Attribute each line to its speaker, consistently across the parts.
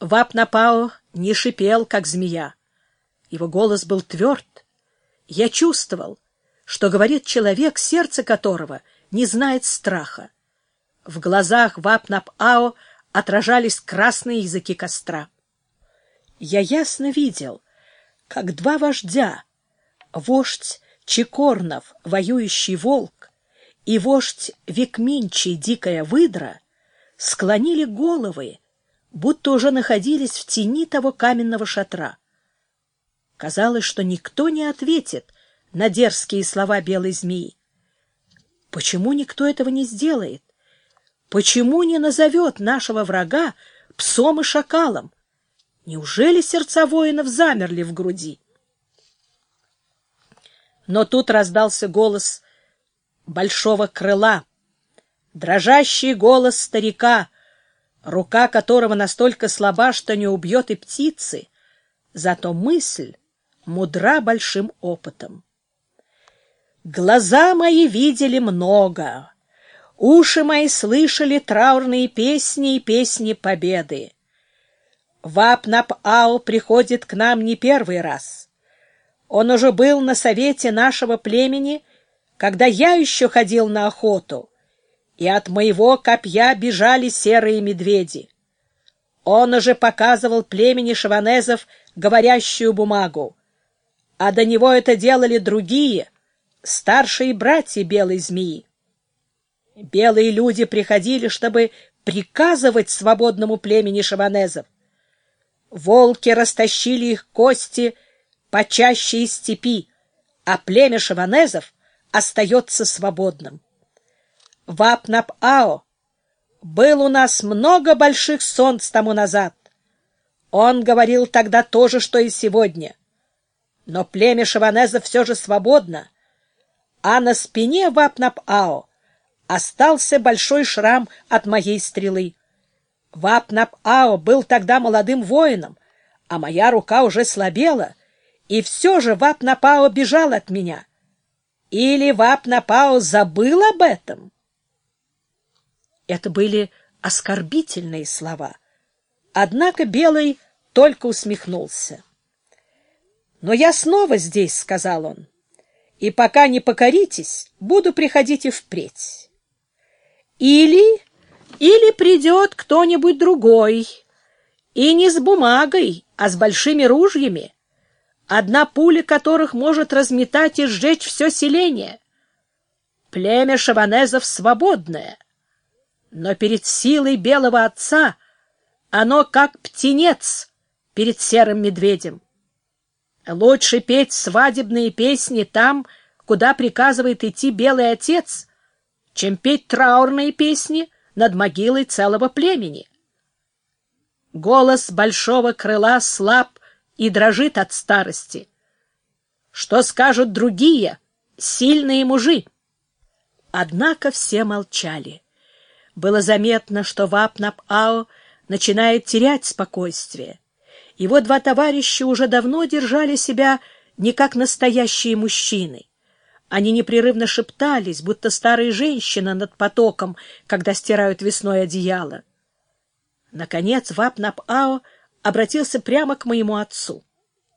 Speaker 1: Вапнапао не шипел, как змея. Его голос был тверд. Я чувствовал, что говорит человек, сердце которого не знает страха. В глазах Вапнап-Ао отражались красные языки костра. Я ясно видел, как два вождя, вождь Чекорнов, воюющий волк, и вождь Викминчий, дикая выдра, склонили головы, будто уже находились в тени того каменного шатра. Казалось, что никто не ответит на дерзкие слова белой змеи. Почему никто этого не сделает? Почему не назовет нашего врага псом и шакалом? Неужели сердца воинов замерли в груди? Но тут раздался голос большого крыла, дрожащий голос старика, рука которого настолько слаба, что не убьет и птицы, зато мысль мудра большим опытом. Глаза мои видели много, уши мои слышали траурные песни и песни победы. Вапнап-Ау приходит к нам не первый раз. Он уже был на совете нашего племени, когда я еще ходил на охоту, и от моего копья бежали серые медведи. Он уже показывал племени шаванезов говорящую бумагу, а до него это делали другие, старшие братья белой змеи. Белые люди приходили, чтобы приказывать свободному племени шаванезов. Волки растащили их кости почаще из степи, а племя шаванезов остается свободным. Вапнап-Ао был у нас много больших солнц тому назад. Он говорил тогда то же, что и сегодня. Но племя шаванезов все же свободно, а на спине Вапнап-Ао остался большой шрам от моей стрелы. Вапнап-Ао был тогда молодым воином, а моя рука уже слабела, и все же Вапнапао бежал от меня. Или Вапнапао забыл об этом? Это были оскорбительные слова. Однако Белый только усмехнулся. «Но я снова здесь», — сказал он, — «и пока не покоритесь, буду приходить и впредь. Или, или придет кто-нибудь другой, и не с бумагой, а с большими ружьями, одна пуля которых может разметать и сжечь все селение. Племя шаванезов свободное, но перед силой белого отца оно как птенец перед серым медведем. Лучше петь свадебные песни там, куда приказывает идти белый отец, чем петь траурные песни над могилой целого племени. Голос большого крыла слаб и дрожит от старости. Что скажут другие, сильные мужи? Однако все молчали. Было заметно, что Вапнап-Ао начинает терять спокойствие. Его два товарища уже давно держали себя не как настоящие мужчины. Они непрерывно шептались, будто старые женщины над потоком, когда стирают весной одеяло. Наконец Вапнап-Ао обратился прямо к моему отцу.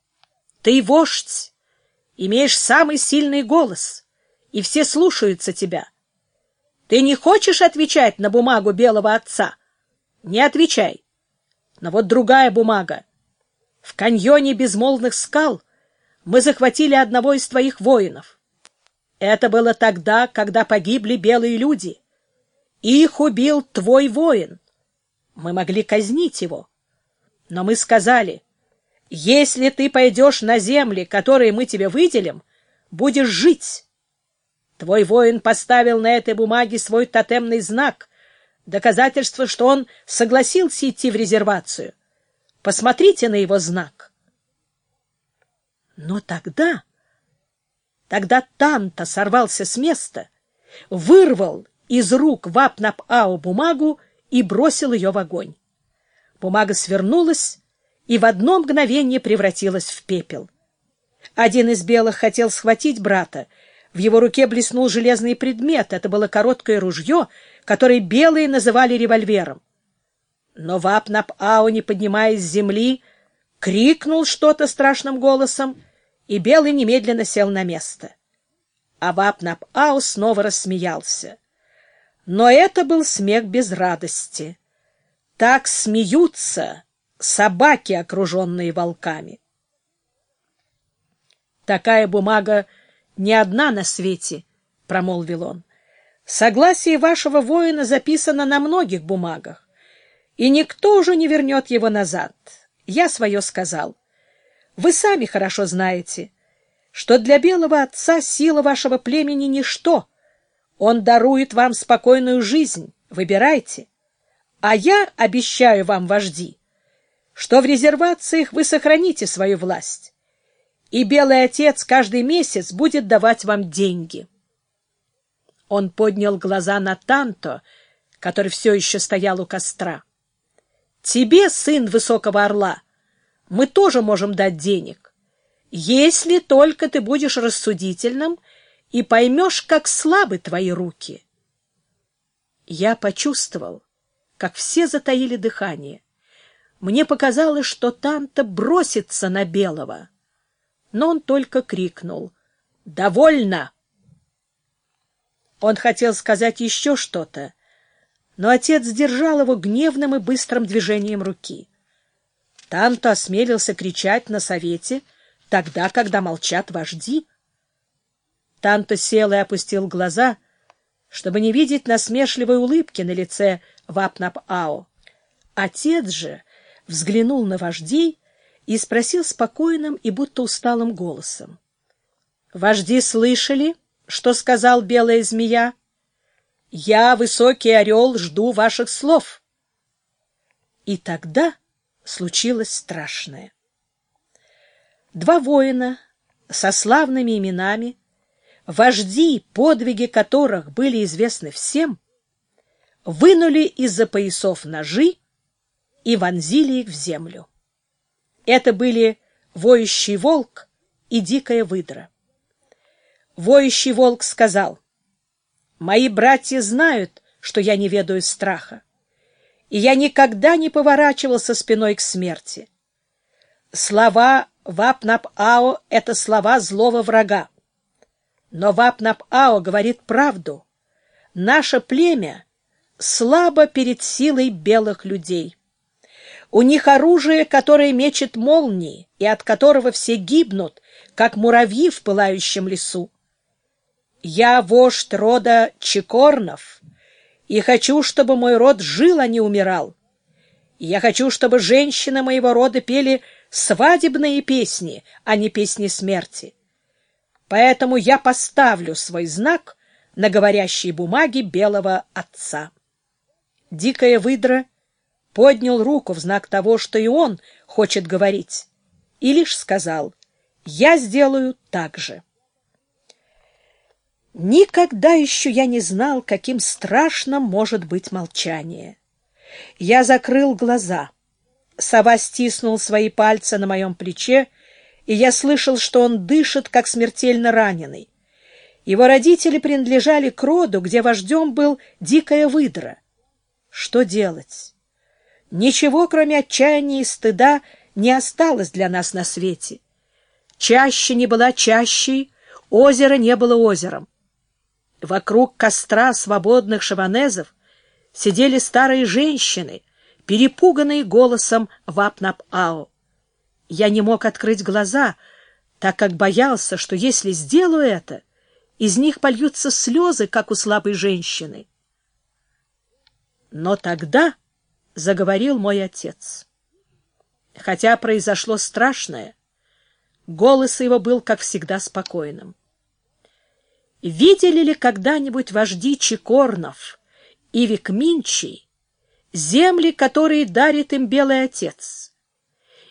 Speaker 1: — Ты вождь, имеешь самый сильный голос, и все слушаются тебя. Ты не хочешь отвечать на бумагу белого отца? Не отвечай. Но вот другая бумага. В каньоне безмолвных скал мы захватили одного из твоих воинов. Это было тогда, когда погибли белые люди. Их убил твой воин. Мы могли казнить его. Но мы сказали, если ты пойдешь на земли, которые мы тебе выделим, будешь жить. Твой воин поставил на этой бумаге свой тотемный знак, доказательство, что он согласился идти в резервацию. Посмотрите на его знак. Но тогда, тогда Танта сорвался с места, вырвал из рук Вапнап-Ау бумагу и бросил ее в огонь. Бумага свернулась и в одно мгновение превратилась в пепел. Один из белых хотел схватить брата. В его руке блеснул железный предмет. Это было короткое ружье, которое белые называли револьвером. Но Вапнап-Ау, не поднимаясь с земли, крикнул что-то страшным голосом, и Белый немедленно сел на место. А Вапнап-Ау снова рассмеялся. Но это был смех без радости. Так смеются собаки, окруженные волками. Такая бумага не одна на свете, — промолвил он. Согласие вашего воина записано на многих бумагах, и никто уже не вернет его назад. Я свое сказал. Вы сами хорошо знаете, что для белого отца сила вашего племени — ничто. Он дарует вам спокойную жизнь. Выбирайте. А я обещаю вам, вожди, что в резервациях вы сохраните свою власть, и Белый Отец каждый месяц будет давать вам деньги. Он поднял глаза на Танто, который все еще стоял у костра. Тебе, сын высокого орла, мы тоже можем дать денег, если только ты будешь рассудительным и поймешь, как слабы твои руки. Я почувствовал, как все затаили дыхание. Мне показалось, что Танта бросится на Белого. Но он только крикнул «Довольно!». Он хотел сказать еще что-то, но отец сдержал его гневным и быстрым движением руки. Танто осмелился кричать на совете тогда, когда молчат вожди. Танто сел и опустил глаза, чтобы не видеть насмешливой улыбки на лице Вапнап-Ао. Отец же взглянул на вождей и спросил спокойным и будто усталым голосом. — Вожди слышали, что сказал белая змея? Я, высокий орел, жду ваших слов. И тогда случилось страшное. Два воина со славными именами, вожди, подвиги которых были известны всем, вынули из-за поясов ножи и вонзили их в землю. Это были воющий волк и дикая выдра. Воющий волк сказал, «Мои братья знают, что я не ведаю страха, и я никогда не поворачивался спиной к смерти. Слова Вапнап-Ао — это слова злого врага. Но Вапнап-Ао говорит правду. Наше племя слабо перед силой белых людей. У них оружие, которое мечет молнии, и от которого все гибнут, как муравьи в пылающем лесу. Я вождь рода Чекорнов, и хочу, чтобы мой род жил, а не умирал. я хочу, чтобы женщины моего рода пели свадебные песни, а не песни смерти. Поэтому я поставлю свой знак на говорящей бумаге белого отца. Дикая выдра поднял руку в знак того, что и он хочет говорить, и лишь сказал «Я сделаю так же». Никогда еще я не знал, каким страшным может быть молчание. Я закрыл глаза. Сова стиснул свои пальцы на моем плече, и я слышал, что он дышит, как смертельно раненый. Его родители принадлежали к роду, где вождем был дикая выдра. Что делать? Ничего, кроме отчаяния и стыда, не осталось для нас на свете. Чаще не была чащей, озеро не было озером. Вокруг костра свободных шаванезов сидели старые женщины, перепуганные голосом Вапнап-Ао. Я не мог открыть глаза, так как боялся, что если сделаю это, из них польются слезы, как у слабой женщины. Но тогда заговорил мой отец. Хотя произошло страшное, голос его был, как всегда, спокойным. Видели ли когда-нибудь вожди Чекорнов и Викминчий земли, которые дарит им Белый Отец?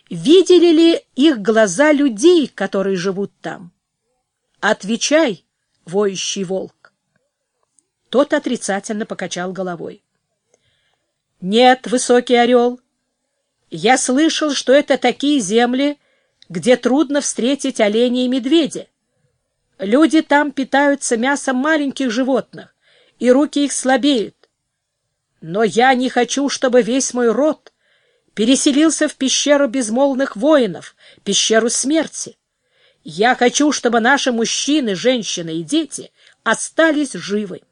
Speaker 1: Видели ли их глаза людей, которые живут там? Отвечай, воющий волк. Тот отрицательно покачал головой. Нет, высокий орел, я слышал, что это такие земли, где трудно встретить оленя и медведя. Люди там питаются мясом маленьких животных, и руки их слабеют. Но я не хочу, чтобы весь мой род переселился в пещеру безмолвных воинов, пещеру смерти. Я хочу, чтобы наши мужчины, женщины и дети остались живы.